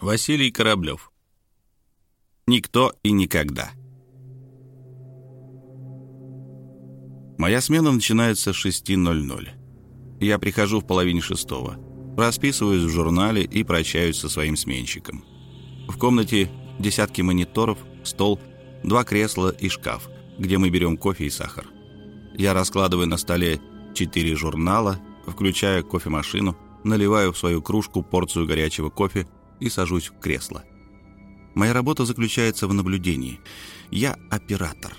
Василий Кораблев. Никто и никогда. Моя смена начинается с 6.00. Я прихожу в половине шестого. Расписываюсь в журнале и прощаюсь со своим сменщиком. В комнате десятки мониторов, стол, два кресла и шкаф, где мы берем кофе и сахар. Я раскладываю на столе четыре журнала, включая кофемашину, наливаю в свою кружку порцию горячего кофе и сажусь в кресло. Моя работа заключается в наблюдении. Я оператор.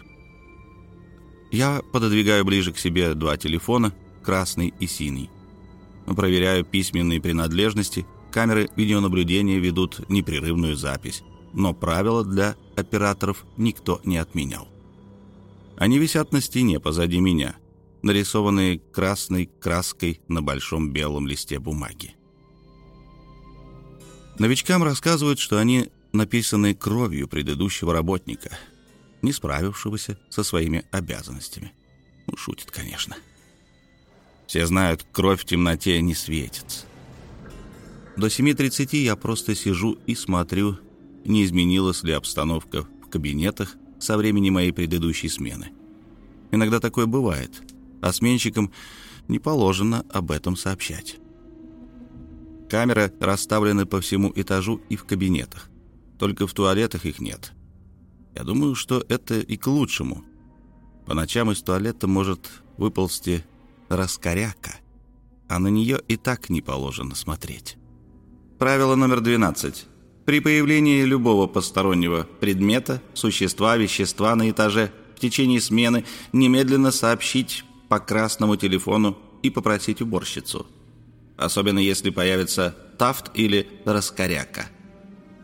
Я пододвигаю ближе к себе два телефона, красный и синий. Проверяю письменные принадлежности. Камеры видеонаблюдения ведут непрерывную запись. Но правила для операторов никто не отменял. Они висят на стене позади меня, нарисованные красной краской на большом белом листе бумаги. Новичкам рассказывают, что они написаны кровью предыдущего работника, не справившегося со своими обязанностями. Ну, шутит, конечно. Все знают, кровь в темноте не светится. До 7.30 я просто сижу и смотрю, не изменилась ли обстановка в кабинетах со времени моей предыдущей смены. Иногда такое бывает, а сменщикам не положено об этом сообщать. Камеры расставлены по всему этажу и в кабинетах. Только в туалетах их нет. Я думаю, что это и к лучшему. По ночам из туалета может выползти раскоряка, а на нее и так не положено смотреть. Правило номер 12. При появлении любого постороннего предмета, существа, вещества на этаже в течение смены немедленно сообщить по красному телефону и попросить уборщицу – особенно если появится тафт или раскоряка.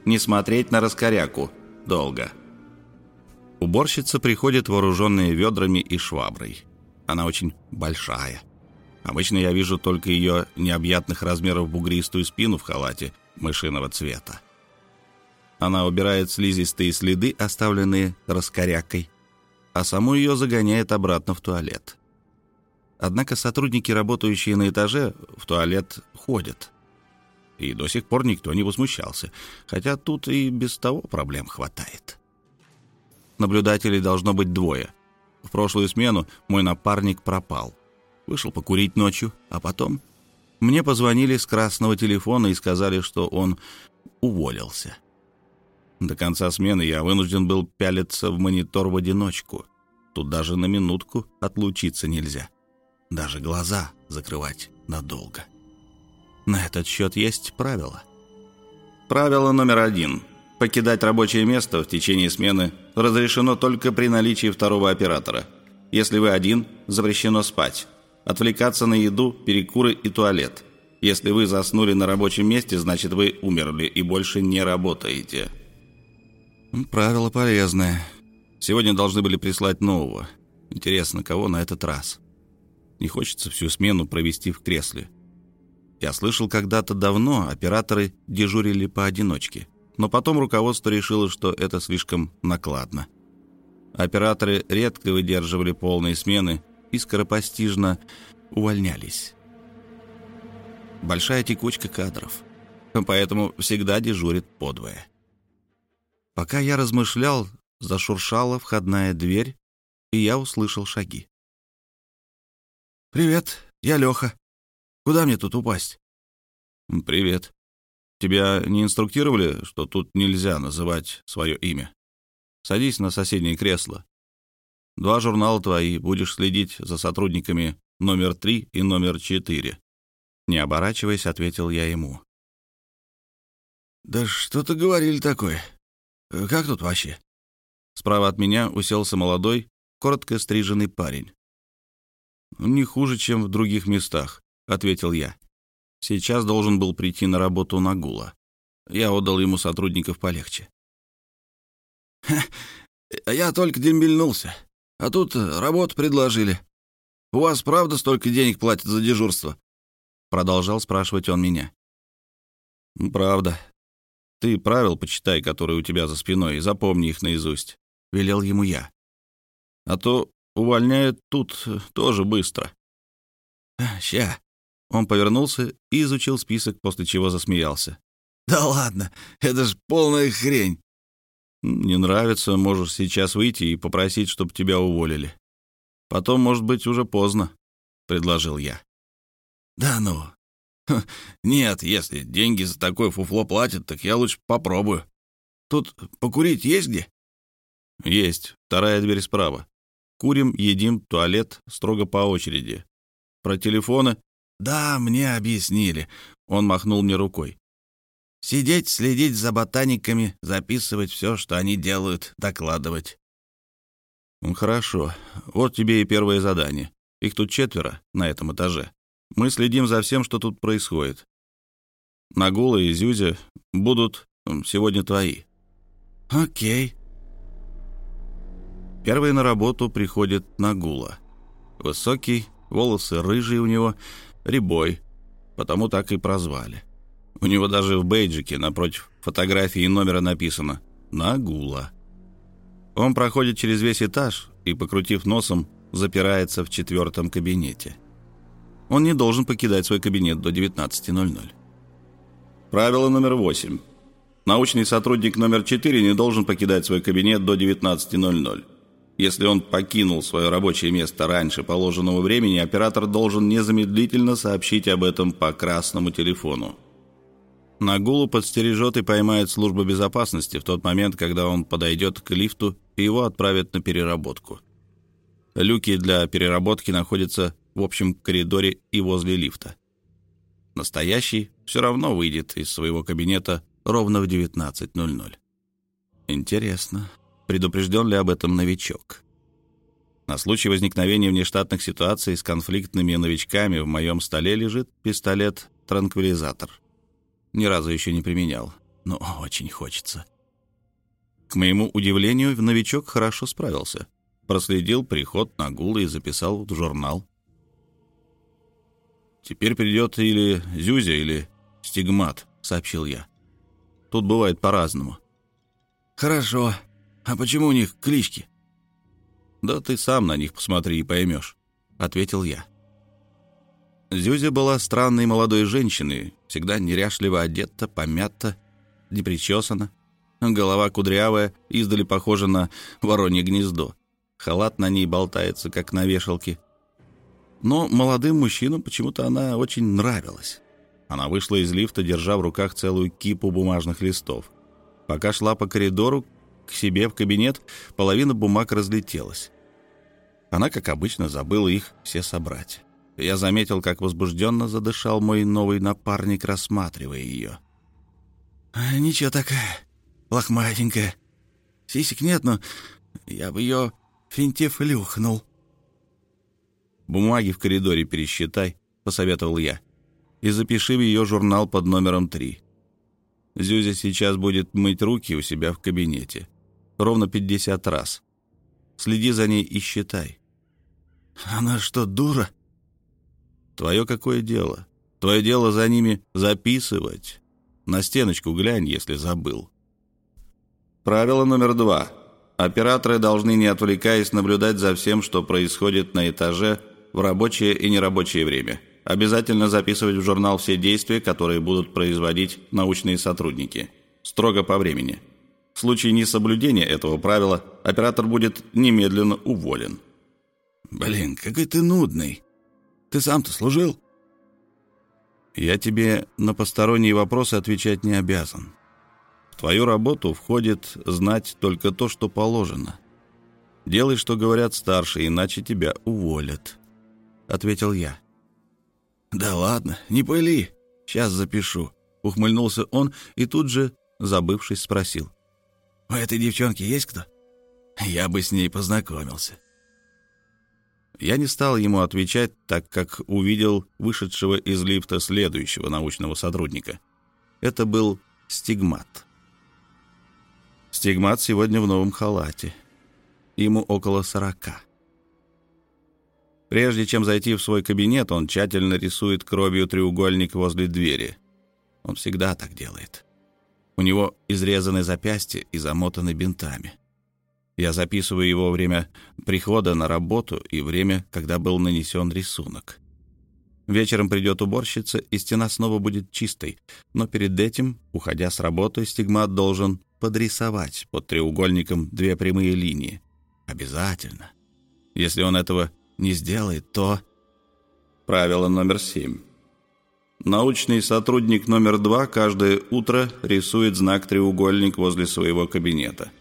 Не смотреть на раскоряку долго. Уборщица приходит вооруженная ведрами и шваброй. Она очень большая. Обычно я вижу только ее необъятных размеров бугристую спину в халате мышиного цвета. Она убирает слизистые следы, оставленные раскорякой, а саму ее загоняет обратно в туалет. Однако сотрудники, работающие на этаже, в туалет ходят. И до сих пор никто не возмущался, хотя тут и без того проблем хватает. Наблюдателей должно быть двое. В прошлую смену мой напарник пропал. Вышел покурить ночью, а потом... Мне позвонили с красного телефона и сказали, что он уволился. До конца смены я вынужден был пялиться в монитор в одиночку. Тут даже на минутку отлучиться нельзя даже глаза закрывать надолго. На этот счет есть правило. Правило номер один. Покидать рабочее место в течение смены разрешено только при наличии второго оператора. Если вы один, запрещено спать. Отвлекаться на еду, перекуры и туалет. Если вы заснули на рабочем месте, значит вы умерли и больше не работаете. Правило полезное. Сегодня должны были прислать нового. Интересно, кого на этот раз? Не хочется всю смену провести в кресле. Я слышал, когда-то давно операторы дежурили поодиночке, но потом руководство решило, что это слишком накладно. Операторы редко выдерживали полные смены и скоропостижно увольнялись. Большая текучка кадров, поэтому всегда дежурит подвое. Пока я размышлял, зашуршала входная дверь, и я услышал шаги. «Привет, я Леха. Куда мне тут упасть?» «Привет. Тебя не инструктировали, что тут нельзя называть свое имя? Садись на соседнее кресло. Два журнала твои, будешь следить за сотрудниками номер три и номер четыре». Не оборачиваясь, ответил я ему. «Да что-то говорили такое. Как тут вообще?» Справа от меня уселся молодой, коротко стриженный парень. «Не хуже, чем в других местах», — ответил я. «Сейчас должен был прийти на работу Нагула. Я отдал ему сотрудников полегче». «Я только дембельнулся, а тут работу предложили. У вас правда столько денег платят за дежурство?» Продолжал спрашивать он меня. «Правда. Ты правил почитай, которые у тебя за спиной, и запомни их наизусть», — велел ему я. «А то Увольняют тут э, тоже быстро. «Ща». Он повернулся и изучил список, после чего засмеялся. «Да ладно, это ж полная хрень!» «Не нравится, можешь сейчас выйти и попросить, чтобы тебя уволили. Потом, может быть, уже поздно», — предложил я. «Да ну! Нет, если деньги за такое фуфло платят, так я лучше попробую. Тут покурить есть где?» «Есть. Вторая дверь справа. Курим, едим, туалет, строго по очереди. Про телефоны...» «Да, мне объяснили». Он махнул мне рукой. Сидеть, следить за ботаниками, записывать все, что они делают, докладывать. Хорошо. Вот тебе и первое задание. Их тут четверо на этом этаже. Мы следим за всем, что тут происходит. Нагула и Зюзя будут сегодня твои. Окей. Первый на работу приходит Нагула. Высокий, волосы рыжие у него, рябой, потому так и прозвали. У него даже в бейджике напротив фотографии номера написано «Нагула». Он проходит через весь этаж и, покрутив носом, запирается в четвертом кабинете. Он не должен покидать свой кабинет до 19.00. Правило номер восемь. Научный сотрудник номер 4 не должен покидать свой кабинет до 19.00. Если он покинул свое рабочее место раньше положенного времени, оператор должен незамедлительно сообщить об этом по красному телефону. Нагулу подстережет и поймает служба безопасности в тот момент, когда он подойдет к лифту и его отправят на переработку. Люки для переработки находятся в общем коридоре и возле лифта. Настоящий все равно выйдет из своего кабинета ровно в 19.00. Интересно, предупрежден ли об этом новичок? На случай возникновения внештатных ситуаций с конфликтными новичками в моем столе лежит пистолет-транквилизатор — ни разу еще не применял, но очень хочется. К моему удивлению, новичок хорошо справился. Проследил приход на гулы и записал в журнал. «Теперь придет или Зюзя, или Стигмат», — сообщил я. «Тут бывает по-разному». «Хорошо. А почему у них клички?» «Да ты сам на них посмотри и поймешь», — ответил я. Зюзя была странной молодой женщиной, всегда неряшливо одета, помята, непричесана. Голова кудрявая, издали похожа на воронье гнездо. Халат на ней болтается, как на вешалке. Но молодым мужчинам почему-то она очень нравилась. Она вышла из лифта, держа в руках целую кипу бумажных листов. Пока шла по коридору к себе в кабинет, половина бумаг разлетелась. Она, как обычно, забыла их все собрать. Я заметил, как возбужденно задышал мой новый напарник, рассматривая ее. А, «Ничего такая, лохматенькая. Сисек нет, но я бы ее финтифлюхнул». «Бумаги в коридоре пересчитай», — посоветовал я. «И запиши в ее журнал под номером три. Зюзя сейчас будет мыть руки у себя в кабинете. Ровно пятьдесят раз. Следи за ней и считай». «Она что, дура?» Твое какое дело? Твое дело за ними записывать. На стеночку глянь, если забыл. Правило номер два. Операторы должны, не отвлекаясь, наблюдать за всем, что происходит на этаже в рабочее и нерабочее время. Обязательно записывать в журнал все действия, которые будут производить научные сотрудники. Строго по времени. В случае несоблюдения этого правила оператор будет немедленно уволен. «Блин, какой ты нудный!» Ты сам-то служил?» «Я тебе на посторонние вопросы отвечать не обязан. В твою работу входит знать только то, что положено. Делай, что говорят старшие, иначе тебя уволят», — ответил я. «Да ладно, не пыли, сейчас запишу», — ухмыльнулся он и тут же, забывшись, спросил. «У этой девчонки есть кто? Я бы с ней познакомился». Я не стал ему отвечать, так как увидел вышедшего из лифта следующего научного сотрудника. Это был Стигмат. Стигмат сегодня в новом халате. Ему около сорока. Прежде чем зайти в свой кабинет, он тщательно рисует кровью треугольник возле двери. Он всегда так делает. У него изрезаны запястья и замотаны бинтами. Я записываю его время прихода на работу и время, когда был нанесен рисунок. Вечером придет уборщица, и стена снова будет чистой. Но перед этим, уходя с работы, стигмат должен подрисовать под треугольником две прямые линии. Обязательно. Если он этого не сделает, то... Правило номер семь. Научный сотрудник номер два каждое утро рисует знак треугольник возле своего кабинета.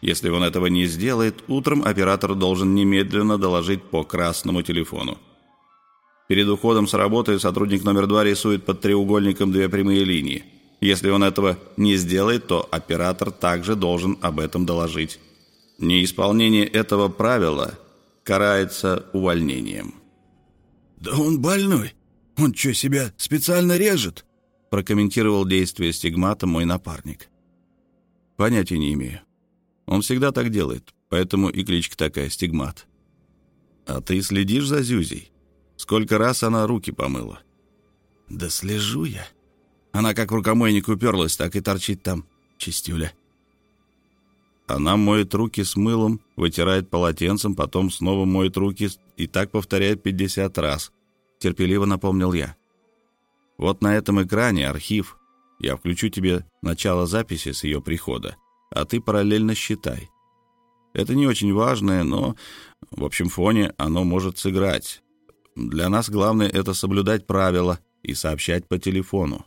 Если он этого не сделает, утром оператор должен немедленно доложить по красному телефону. Перед уходом с работы сотрудник номер два рисует под треугольником две прямые линии. Если он этого не сделает, то оператор также должен об этом доложить. Неисполнение этого правила карается увольнением. «Да он больной. Он что, себя специально режет?» прокомментировал действие стигмата мой напарник. «Понятия не имею. Он всегда так делает, поэтому и кличка такая — стигмат. А ты следишь за Зюзей? Сколько раз она руки помыла?» «Да слежу я. Она как в рукомойник уперлась, так и торчит там, чистюля». Она моет руки с мылом, вытирает полотенцем, потом снова моет руки и так повторяет 50 раз. Терпеливо напомнил я. Вот на этом экране архив. Я включу тебе начало записи с ее прихода, а ты параллельно считай. Это не очень важное, но в общем фоне оно может сыграть. Для нас главное — это соблюдать правила и сообщать по телефону.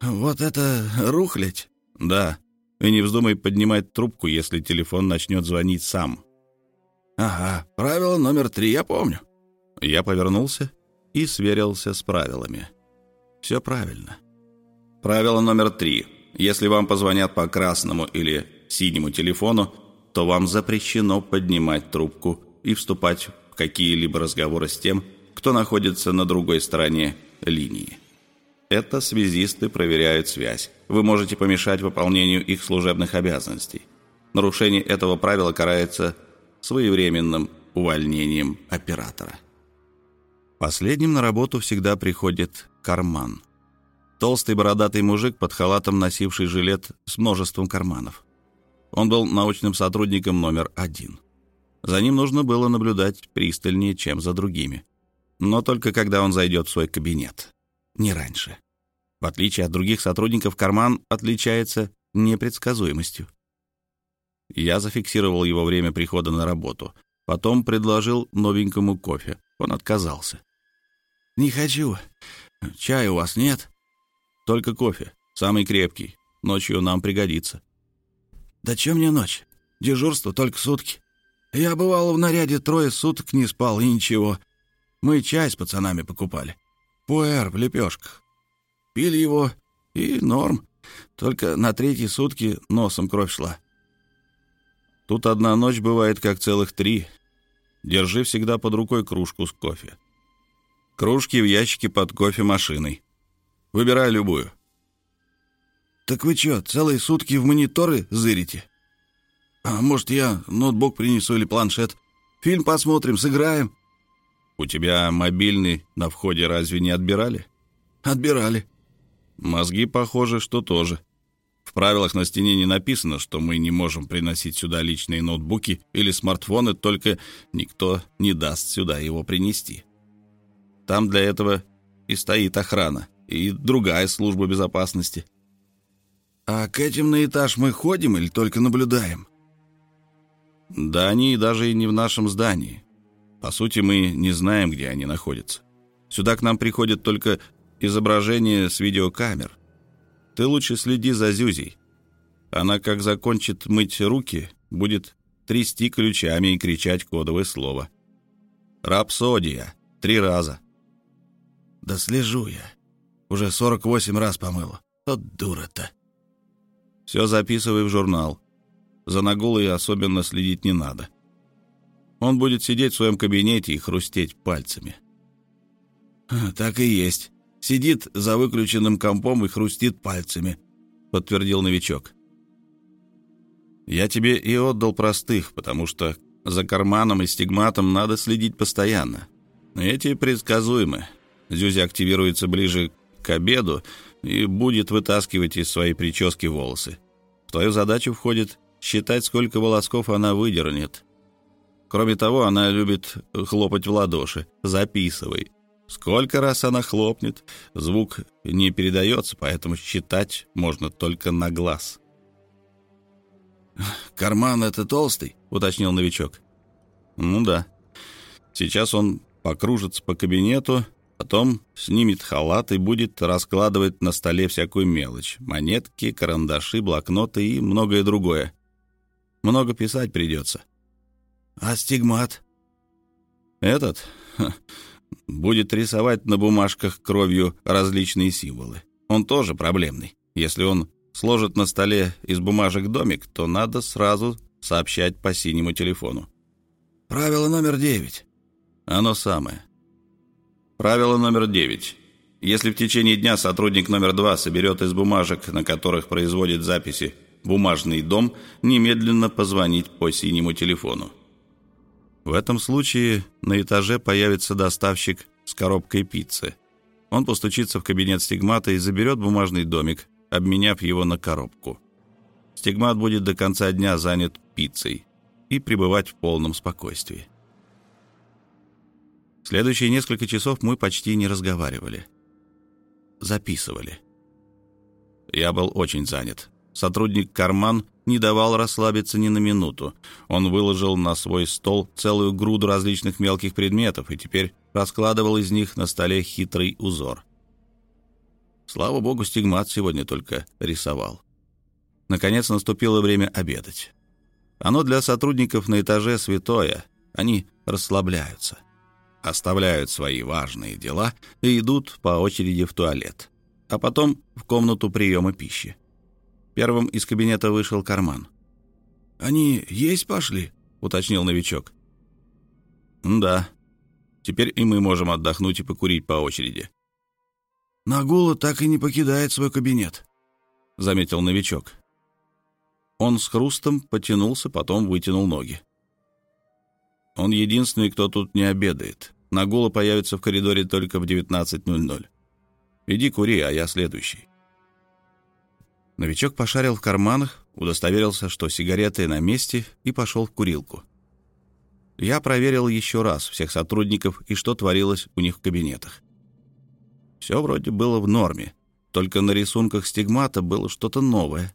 «Вот это рухлядь?» «Да», и не вздумай поднимать трубку, если телефон начнет звонить сам. «Ага, правило номер три, я помню». Я повернулся и сверился с правилами. Все правильно. Правило номер три. Если вам позвонят по красному или синему телефону, то вам запрещено поднимать трубку и вступать в какие-либо разговоры с тем, кто находится на другой стороне линии. Это связисты проверяют связь. Вы можете помешать выполнению их служебных обязанностей. Нарушение этого правила карается своевременным увольнением оператора. Последним на работу всегда приходит карман. Толстый бородатый мужик под халатом, носивший жилет с множеством карманов. Он был научным сотрудником номер один. За ним нужно было наблюдать пристальнее, чем за другими. Но только когда он зайдет в свой кабинет не раньше. В отличие от других сотрудников, карман отличается непредсказуемостью. Я зафиксировал его время прихода на работу. Потом предложил новенькому кофе. Он отказался. «Не хочу. Чая у вас нет?» «Только кофе. Самый крепкий. Ночью нам пригодится». «Да чем мне ночь? Дежурство только сутки. Я, бывало, в наряде трое суток не спал, и ничего. Мы чай с пацанами покупали. Пуэр в лепешках. Пили его, и норм. Только на третьи сутки носом кровь шла. Тут одна ночь бывает как целых три. Держи всегда под рукой кружку с кофе. Кружки в ящике под кофемашиной. Выбирай любую. «Так вы что, целые сутки в мониторы зырите? А может, я ноутбук принесу или планшет? Фильм посмотрим, сыграем?» «У тебя мобильный на входе разве не отбирали?» «Отбирали». «Мозги, похоже, что тоже. В правилах на стене не написано, что мы не можем приносить сюда личные ноутбуки или смартфоны, только никто не даст сюда его принести. Там для этого и стоит охрана, и другая служба безопасности». «А к этим на этаж мы ходим или только наблюдаем?» «Да они даже и не в нашем здании. По сути, мы не знаем, где они находятся. Сюда к нам приходят только изображения с видеокамер. Ты лучше следи за Зюзей. Она, как закончит мыть руки, будет трясти ключами и кричать кодовое слово. «Рапсодия» три раза. «Да слежу я. Уже 48 раз помыла. Вот дура-то». «Все записывай в журнал. За Нагулой особенно следить не надо. Он будет сидеть в своем кабинете и хрустеть пальцами. «Так и есть. Сидит за выключенным компом и хрустит пальцами», — подтвердил новичок. «Я тебе и отдал простых, потому что за карманом и стигматом надо следить постоянно. Эти предсказуемы. Зюзя активируется ближе к обеду и будет вытаскивать из своей прически волосы. В твою задачу входит считать, сколько волосков она выдернет, Кроме того, она любит хлопать в ладоши. Записывай. Сколько раз она хлопнет, звук не передается, поэтому считать можно только на глаз. «Карман — это толстый?» — уточнил новичок. «Ну да. Сейчас он покружится по кабинету, потом снимет халат и будет раскладывать на столе всякую мелочь. Монетки, карандаши, блокноты и многое другое. Много писать придется». «А стигмат?» «Этот? будет рисовать на бумажках кровью различные символы. Он тоже проблемный. Если он сложит на столе из бумажек домик, то надо сразу сообщать по синему телефону. Правило номер девять. Оно самое. Правило номер девять. Если в течение дня сотрудник номер два соберет из бумажек, на которых производит записи, бумажный дом, немедленно позвонить по синему телефону. В этом случае на этаже появится доставщик с коробкой пиццы. Он постучится в кабинет стигмата и заберет бумажный домик, обменяв его на коробку. Стигмат будет до конца дня занят пиццей и пребывать в полном спокойствии. Следующие несколько часов мы почти не разговаривали. Записывали. Я был очень занят. Сотрудник Карман не давал расслабиться ни на минуту. Он выложил на свой стол целую груду различных мелких предметов и теперь раскладывал из них на столе хитрый узор. Слава богу, стигмат сегодня только рисовал. Наконец наступило время обедать. Оно для сотрудников на этаже святое. Они расслабляются, оставляют свои важные дела и идут по очереди в туалет, а потом в комнату приема пищи. Первым из кабинета вышел карман. «Они есть пошли?» — уточнил новичок. «Да. Теперь и мы можем отдохнуть и покурить по очереди». «Нагула так и не покидает свой кабинет», — заметил новичок. Он с хрустом потянулся, потом вытянул ноги. Он единственный, кто тут не обедает. Нагула появится в коридоре только в 19.00. Иди кури, а я следующий. Новичок пошарил в карманах, удостоверился, что сигареты на месте, и пошел в курилку. Я проверил еще раз всех сотрудников и что творилось у них в кабинетах. Все вроде было в норме, только на рисунках стигмата было что-то новое.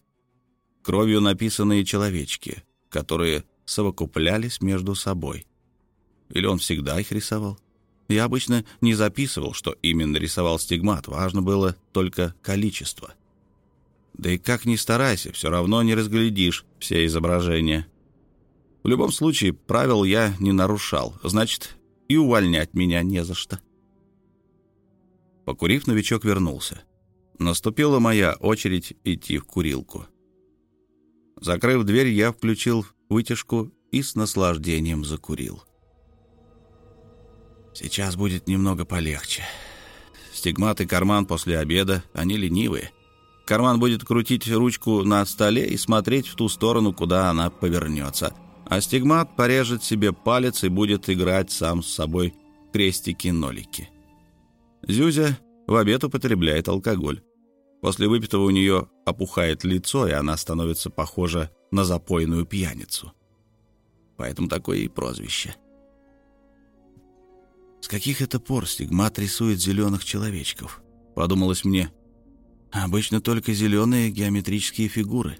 Кровью написанные человечки, которые совокуплялись между собой. Или он всегда их рисовал? Я обычно не записывал, что именно рисовал стигмат, важно было только количество — да и как ни старайся, все равно не разглядишь все изображения. В любом случае, правил я не нарушал, значит, и увольнять меня не за что. Покурив, новичок вернулся. Наступила моя очередь идти в курилку. Закрыв дверь, я включил вытяжку и с наслаждением закурил. Сейчас будет немного полегче. Стигмат и карман после обеда, они ленивые. Карман будет крутить ручку на столе и смотреть в ту сторону, куда она повернется. А стигмат порежет себе палец и будет играть сам с собой крестики-нолики. Зюзя в обед употребляет алкоголь. После выпитого у нее опухает лицо, и она становится похожа на запойную пьяницу. Поэтому такое и прозвище. С каких это пор стигмат рисует зеленых человечков? Подумалось мне. Обычно только зеленые геометрические фигуры.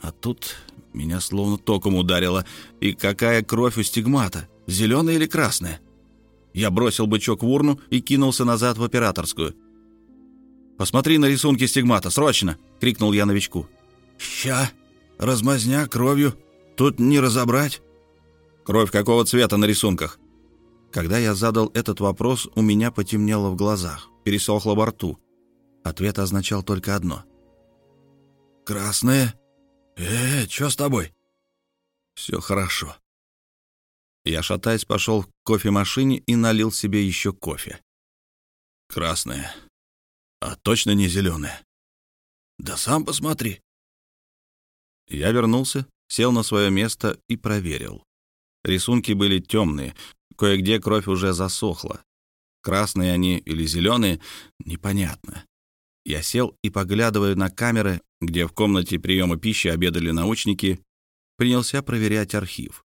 А тут меня словно током ударило. И какая кровь у стигмата? Зеленая или красная? Я бросил бычок в урну и кинулся назад в операторскую. «Посмотри на рисунки стигмата, срочно!» — крикнул я новичку. «Ща! Размазня кровью. Тут не разобрать». «Кровь какого цвета на рисунках?» Когда я задал этот вопрос, у меня потемнело в глазах, пересохло во рту. Ответ означал только одно. «Красное? Э, что с тобой?» «Все хорошо». Я, шатаясь, пошел к кофемашине и налил себе еще кофе. «Красное. А точно не зеленое?» «Да сам посмотри». Я вернулся, сел на свое место и проверил. Рисунки были темные, кое-где кровь уже засохла. Красные они или зеленые — непонятно. Я сел и, поглядывая на камеры, где в комнате приема пищи обедали научники, принялся проверять архив.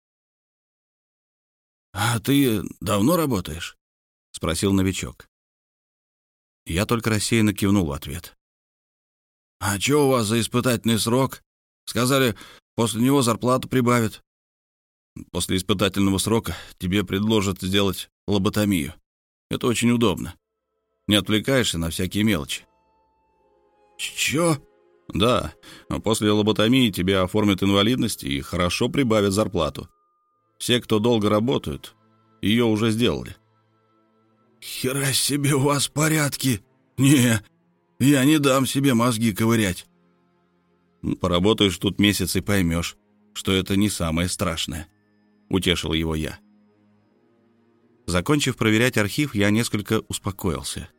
«А ты давно работаешь?» — спросил новичок. Я только рассеянно кивнул в ответ. «А что у вас за испытательный срок? Сказали, после него зарплату прибавят». «После испытательного срока тебе предложат сделать лоботомию. Это очень удобно. Не отвлекаешься на всякие мелочи». «Чё?» «Да, после лоботомии тебе оформят инвалидность и хорошо прибавят зарплату. Все, кто долго работают, ее уже сделали». «Хера себе у вас порядки! Не, я не дам себе мозги ковырять». Ну, «Поработаешь тут месяц и поймешь, что это не самое страшное», — утешил его я. Закончив проверять архив, я несколько успокоился.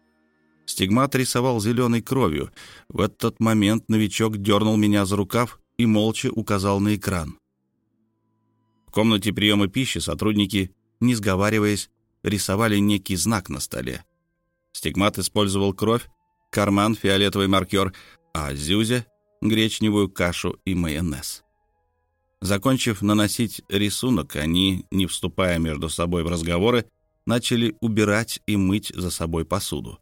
Стигмат рисовал зеленой кровью. В этот момент новичок дернул меня за рукав и молча указал на экран. В комнате приема пищи сотрудники, не сговариваясь, рисовали некий знак на столе. Стигмат использовал кровь, карман, фиолетовый маркер, а Зюзя — гречневую кашу и майонез. Закончив наносить рисунок, они, не вступая между собой в разговоры, начали убирать и мыть за собой посуду.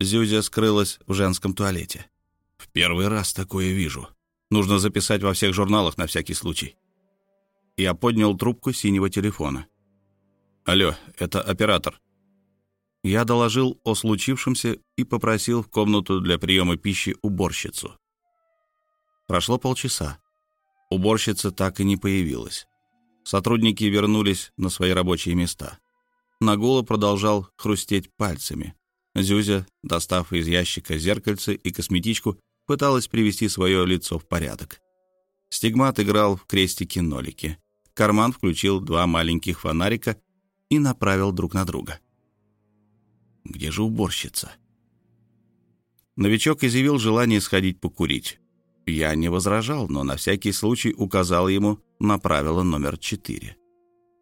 Зюзя скрылась в женском туалете. В первый раз такое вижу. Нужно записать во всех журналах на всякий случай. Я поднял трубку синего телефона. «Алло, это оператор». Я доложил о случившемся и попросил в комнату для приема пищи уборщицу. Прошло полчаса. Уборщица так и не появилась. Сотрудники вернулись на свои рабочие места. Нагула продолжал хрустеть пальцами. Зюзя, достав из ящика зеркальце и косметичку, пыталась привести свое лицо в порядок. Стигмат играл в крестики-нолики. Карман включил два маленьких фонарика и направил друг на друга. «Где же уборщица?» Новичок изъявил желание сходить покурить. Я не возражал, но на всякий случай указал ему на правило номер четыре.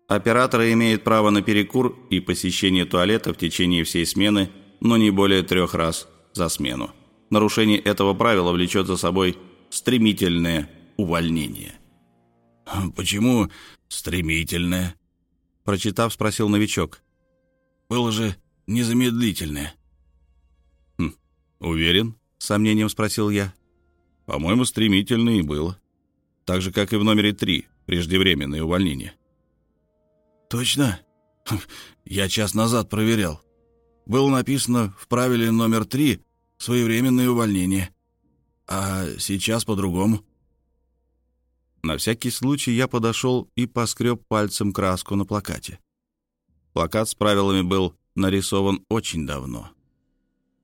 Операторы имеют право на перекур и посещение туалета в течение всей смены – но не более трех раз за смену. Нарушение этого правила влечет за собой стремительное увольнение. «Почему стремительное?» Прочитав, спросил новичок. «Было же незамедлительное». Хм, «Уверен?» — с сомнением спросил я. «По-моему, стремительное и было. Так же, как и в номере три, преждевременное увольнение». «Точно? Я час назад проверял было написано в правиле номер три «Своевременное увольнение». А сейчас по-другому. На всякий случай я подошел и поскреб пальцем краску на плакате. Плакат с правилами был нарисован очень давно.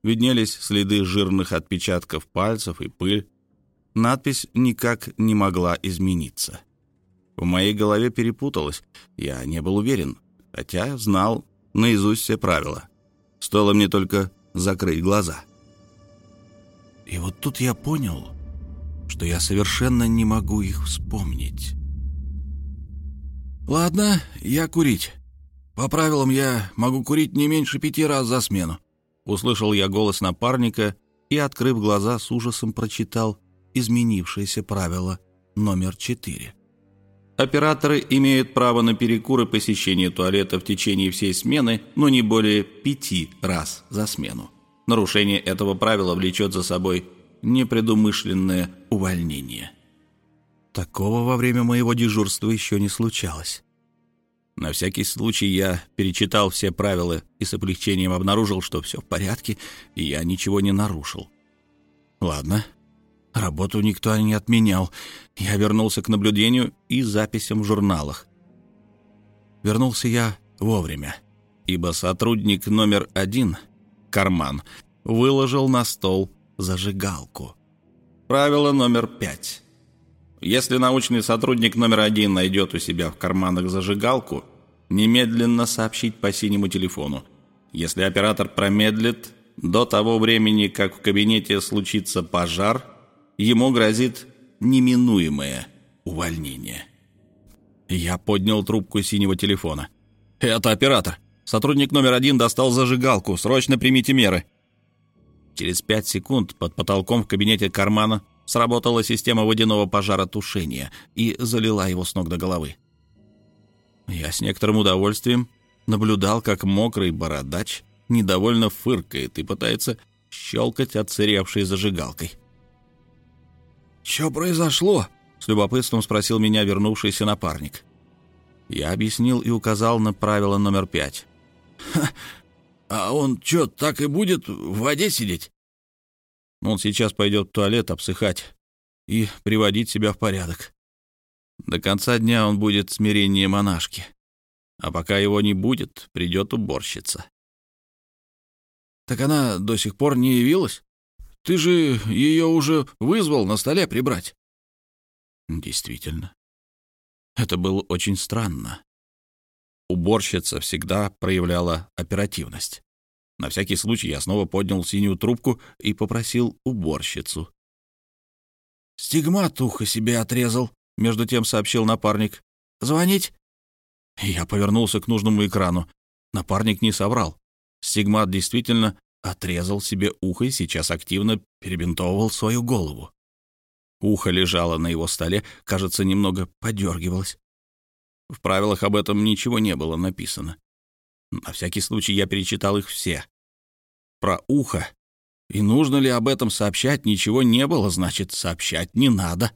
Виднелись следы жирных отпечатков пальцев и пыль. Надпись никак не могла измениться. В моей голове перепуталось, я не был уверен, хотя знал наизусть все правила. Стоило мне только закрыть глаза. И вот тут я понял, что я совершенно не могу их вспомнить. «Ладно, я курить. По правилам я могу курить не меньше пяти раз за смену». Услышал я голос напарника и, открыв глаза, с ужасом прочитал изменившееся правило номер четыре. Операторы имеют право на перекур и посещение туалета в течение всей смены, но не более пяти раз за смену. Нарушение этого правила влечет за собой непредумышленное увольнение. Такого во время моего дежурства еще не случалось. На всякий случай я перечитал все правила и с облегчением обнаружил, что все в порядке, и я ничего не нарушил. Ладно, Работу никто не отменял. Я вернулся к наблюдению и записям в журналах. Вернулся я вовремя, ибо сотрудник номер один, Карман, выложил на стол зажигалку. Правило номер пять. Если научный сотрудник номер один найдет у себя в карманах зажигалку, немедленно сообщить по синему телефону. Если оператор промедлит до того времени, как в кабинете случится пожар – ему грозит неминуемое увольнение. Я поднял трубку синего телефона. «Это оператор. Сотрудник номер один достал зажигалку. Срочно примите меры». Через пять секунд под потолком в кабинете кармана сработала система водяного пожаротушения и залила его с ног до головы. Я с некоторым удовольствием наблюдал, как мокрый бородач недовольно фыркает и пытается щелкать отсыревшей зажигалкой. «Что произошло?» — с любопытством спросил меня вернувшийся напарник. Я объяснил и указал на правило номер пять. «Ха! А он что, так и будет в воде сидеть?» Он сейчас пойдет в туалет обсыхать и приводить себя в порядок. До конца дня он будет смирение монашки. А пока его не будет, придет уборщица. «Так она до сих пор не явилась? Ты же ее уже вызвал на столе прибрать». Действительно. Это было очень странно. Уборщица всегда проявляла оперативность. На всякий случай я снова поднял синюю трубку и попросил уборщицу. «Стигмат ухо себе отрезал», — между тем сообщил напарник. «Звонить?» Я повернулся к нужному экрану. Напарник не соврал. Стигмат действительно отрезал себе ухо и сейчас активно перебинтовывал свою голову. Ухо лежало на его столе, кажется, немного подергивалось. В правилах об этом ничего не было написано. На всякий случай я перечитал их все. Про ухо. И нужно ли об этом сообщать, ничего не было, значит, сообщать не надо.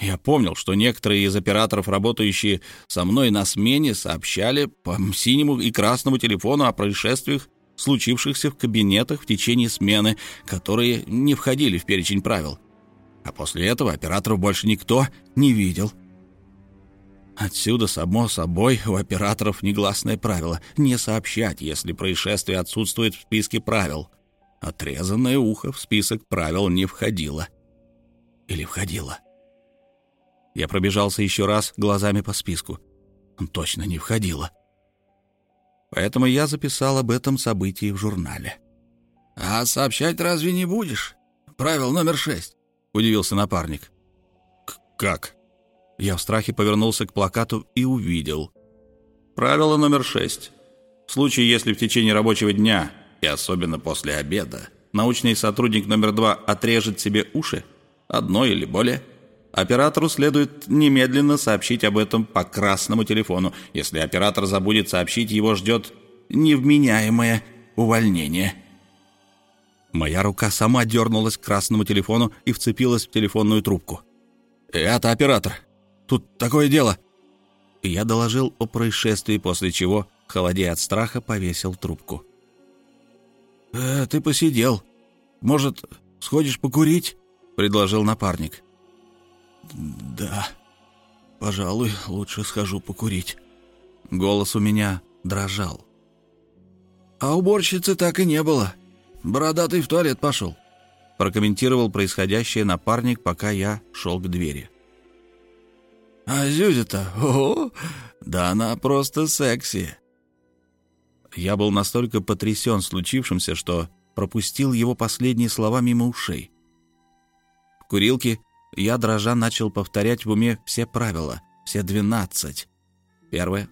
Я помнил, что некоторые из операторов, работающие со мной на смене, сообщали по синему и красному телефону о происшествиях, случившихся в кабинетах в течение смены, которые не входили в перечень правил. А после этого операторов больше никто не видел. Отсюда, само собой, у операторов негласное правило — не сообщать, если происшествие отсутствует в списке правил. Отрезанное ухо в список правил не входило. Или входило. Я пробежался еще раз глазами по списку. Точно не входило. Поэтому я записал об этом событии в журнале. «А сообщать разве не будешь? Правил номер шесть», — удивился напарник. «Как?» Я в страхе повернулся к плакату и увидел. Правило номер шесть. В случае, если в течение рабочего дня, и особенно после обеда, научный сотрудник номер два отрежет себе уши, одно или более — Оператору следует немедленно сообщить об этом по красному телефону. Если оператор забудет сообщить, его ждет невменяемое увольнение. Моя рука сама дернулась к красному телефону и вцепилась в телефонную трубку. «Это оператор. Тут такое дело». Я доложил о происшествии, после чего, холодея от страха, повесил трубку. «Э, «Ты посидел. Может, сходишь покурить?» — предложил напарник. «Да, пожалуй, лучше схожу покурить». Голос у меня дрожал. «А уборщицы так и не было. Бородатый в туалет пошел», — прокомментировал происходящее напарник, пока я шел к двери. «А Зюзя-то, о, да она просто секси». Я был настолько потрясен случившимся, что пропустил его последние слова мимо ушей. В курилке я, дрожа, начал повторять в уме все правила, все двенадцать. Первое,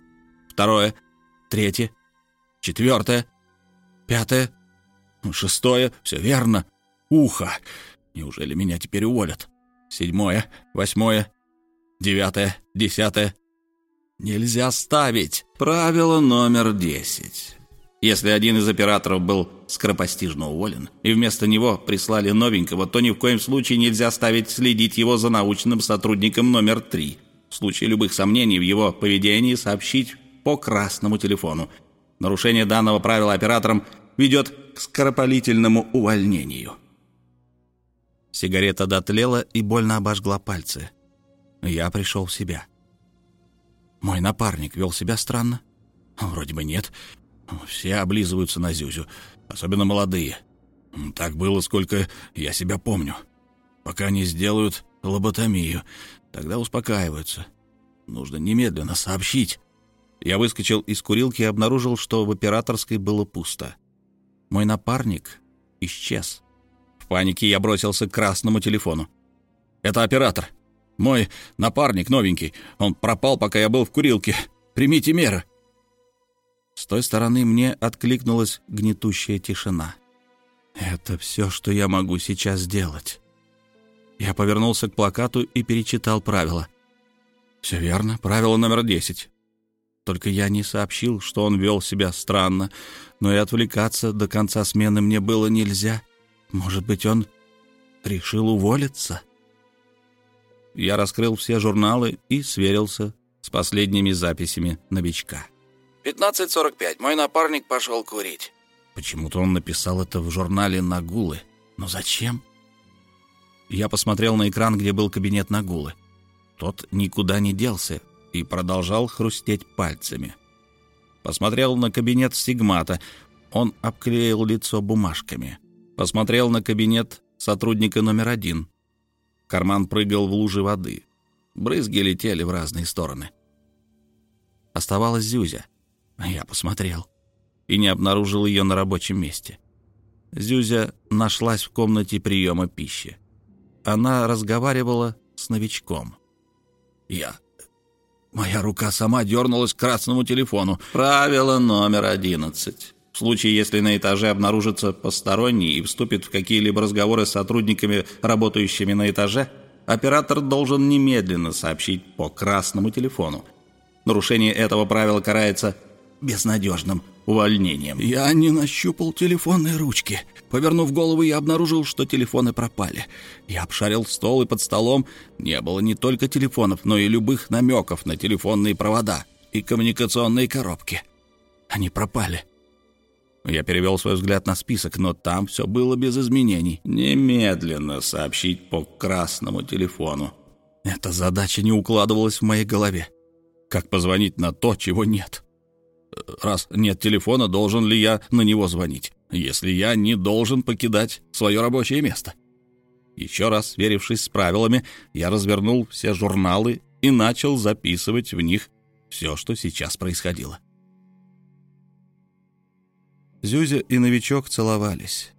второе, третье, четвертое, пятое, ну, шестое, все верно. Ухо. Неужели меня теперь уволят? Седьмое, восьмое, девятое, десятое. Нельзя ставить. Правило номер десять. Если один из операторов был скоропостижно уволен, и вместо него прислали новенького, то ни в коем случае нельзя ставить следить его за научным сотрудником номер три. В случае любых сомнений в его поведении сообщить по красному телефону. Нарушение данного правила оператором ведет к скоропалительному увольнению. Сигарета дотлела и больно обожгла пальцы. Я пришел в себя. Мой напарник вел себя странно. Вроде бы нет. Все облизываются на Зюзю, особенно молодые. Так было, сколько я себя помню. Пока не сделают лоботомию, тогда успокаиваются. Нужно немедленно сообщить. Я выскочил из курилки и обнаружил, что в операторской было пусто. Мой напарник исчез. В панике я бросился к красному телефону. «Это оператор. Мой напарник новенький. Он пропал, пока я был в курилке. Примите меры». С той стороны мне откликнулась гнетущая тишина. «Это все, что я могу сейчас сделать». Я повернулся к плакату и перечитал правила. «Все верно. Правило номер десять. Только я не сообщил, что он вел себя странно, но и отвлекаться до конца смены мне было нельзя. Может быть, он решил уволиться? Я раскрыл все журналы и сверился с последними записями новичка. «15.45. Мой напарник пошел курить». Почему-то он написал это в журнале «Нагулы». Но зачем? Я посмотрел на экран, где был кабинет Нагулы. Тот никуда не делся и продолжал хрустеть пальцами. Посмотрел на кабинет Сигмата. Он обклеил лицо бумажками. Посмотрел на кабинет сотрудника номер один. Карман прыгал в лужи воды. Брызги летели в разные стороны. Оставалась Зюзя. Я посмотрел и не обнаружил ее на рабочем месте. Зюзя нашлась в комнате приема пищи. Она разговаривала с новичком. Я... Моя рука сама дернулась к красному телефону. Правило номер одиннадцать. В случае, если на этаже обнаружится посторонний и вступит в какие-либо разговоры с сотрудниками, работающими на этаже, оператор должен немедленно сообщить по красному телефону. Нарушение этого правила карается безнадежным увольнением. Я не нащупал телефонной ручки. Повернув голову, я обнаружил, что телефоны пропали. Я обшарил стол и под столом. Не было не только телефонов, но и любых намеков на телефонные провода и коммуникационные коробки. Они пропали. Я перевел свой взгляд на список, но там все было без изменений. Немедленно сообщить по красному телефону. Эта задача не укладывалась в моей голове. Как позвонить на то, чего нет? Раз нет телефона, должен ли я на него звонить, если я не должен покидать свое рабочее место? Еще раз, сверившись с правилами, я развернул все журналы и начал записывать в них все, что сейчас происходило. Зюзя и новичок целовались.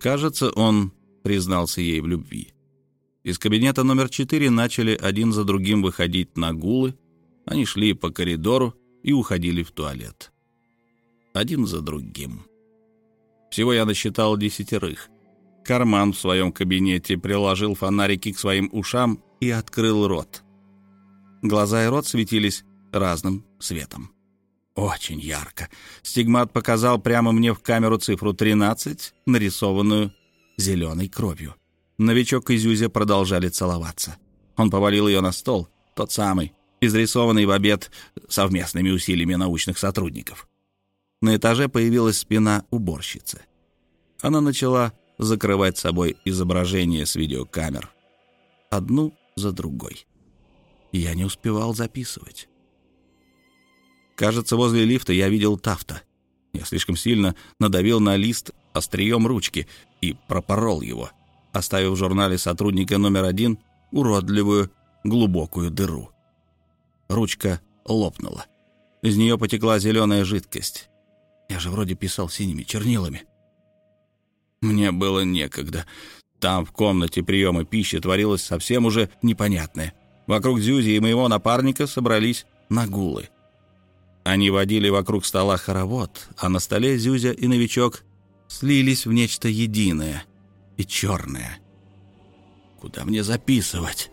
Кажется, он признался ей в любви. Из кабинета номер четыре начали один за другим выходить на гулы. Они шли по коридору, и уходили в туалет. Один за другим. Всего я насчитал десятерых. Карман в своем кабинете приложил фонарики к своим ушам и открыл рот. Глаза и рот светились разным светом. Очень ярко. Стигмат показал прямо мне в камеру цифру 13, нарисованную зеленой кровью. Новичок и Зюзя продолжали целоваться. Он повалил ее на стол, тот самый, изрисованный в обед совместными усилиями научных сотрудников. На этаже появилась спина уборщицы. Она начала закрывать собой изображения с видеокамер. Одну за другой. Я не успевал записывать. Кажется, возле лифта я видел Тафта. Я слишком сильно надавил на лист острием ручки и пропорол его, оставив в журнале сотрудника номер один уродливую глубокую дыру. Ручка лопнула. Из нее потекла зеленая жидкость. Я же вроде писал синими чернилами. Мне было некогда. Там, в комнате приема пищи, творилось совсем уже непонятное. Вокруг Зюзи и моего напарника собрались нагулы. Они водили вокруг стола хоровод, а на столе Зюзя и новичок слились в нечто единое и черное. Куда мне записывать?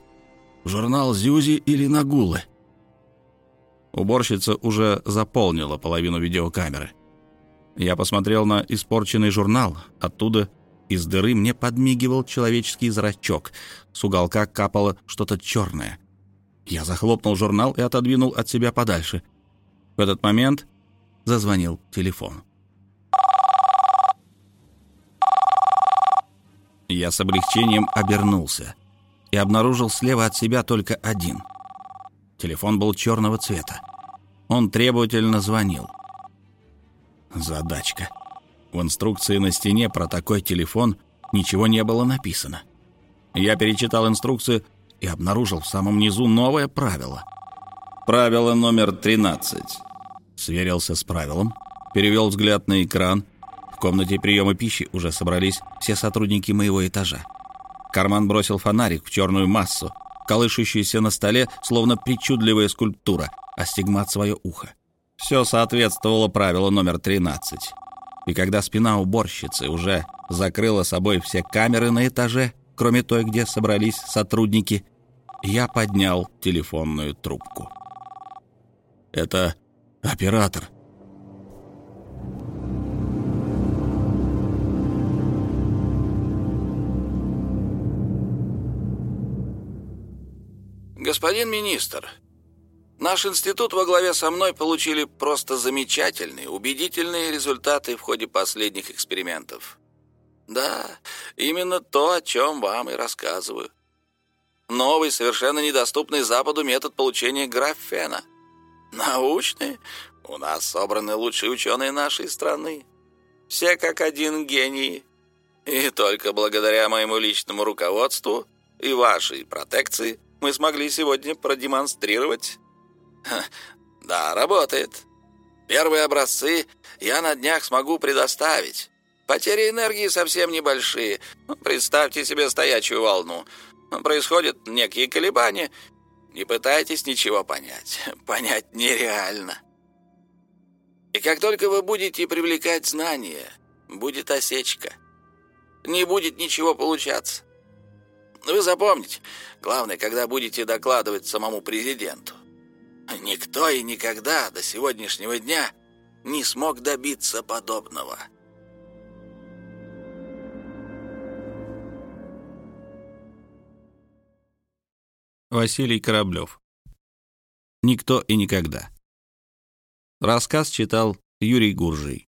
В журнал Зюзи или Нагулы? Уборщица уже заполнила половину видеокамеры. Я посмотрел на испорченный журнал. Оттуда из дыры мне подмигивал человеческий зрачок. С уголка капало что-то черное. Я захлопнул журнал и отодвинул от себя подальше. В этот момент зазвонил телефон. Я с облегчением обернулся и обнаружил слева от себя только один — Телефон был черного цвета. Он требовательно звонил. Задачка. В инструкции на стене про такой телефон ничего не было написано. Я перечитал инструкцию и обнаружил в самом низу новое правило. Правило номер 13. Сверился с правилом, перевел взгляд на экран. В комнате приема пищи уже собрались все сотрудники моего этажа. Карман бросил фонарик в черную массу, колышущаяся на столе, словно причудливая скульптура, астигмат свое ухо. Все соответствовало правилу номер 13. И когда спина уборщицы уже закрыла собой все камеры на этаже, кроме той, где собрались сотрудники, я поднял телефонную трубку. «Это Оператор. Господин министр, наш институт во главе со мной получили просто замечательные, убедительные результаты в ходе последних экспериментов. Да, именно то, о чем вам и рассказываю. Новый, совершенно недоступный Западу метод получения графена. Научный? У нас собраны лучшие ученые нашей страны. Все как один гении. И только благодаря моему личному руководству и вашей протекции – мы смогли сегодня продемонстрировать. Ха, да, работает. Первые образцы я на днях смогу предоставить. Потери энергии совсем небольшие. Представьте себе стоячую волну. Происходят некие колебания. Не пытайтесь ничего понять. Понять нереально. И как только вы будете привлекать знания, будет осечка. Не будет ничего получаться. Вы запомните, главное, когда будете докладывать самому президенту. Никто и никогда до сегодняшнего дня не смог добиться подобного. Василий Кораблев. Никто и никогда. Рассказ читал Юрий Гуржий.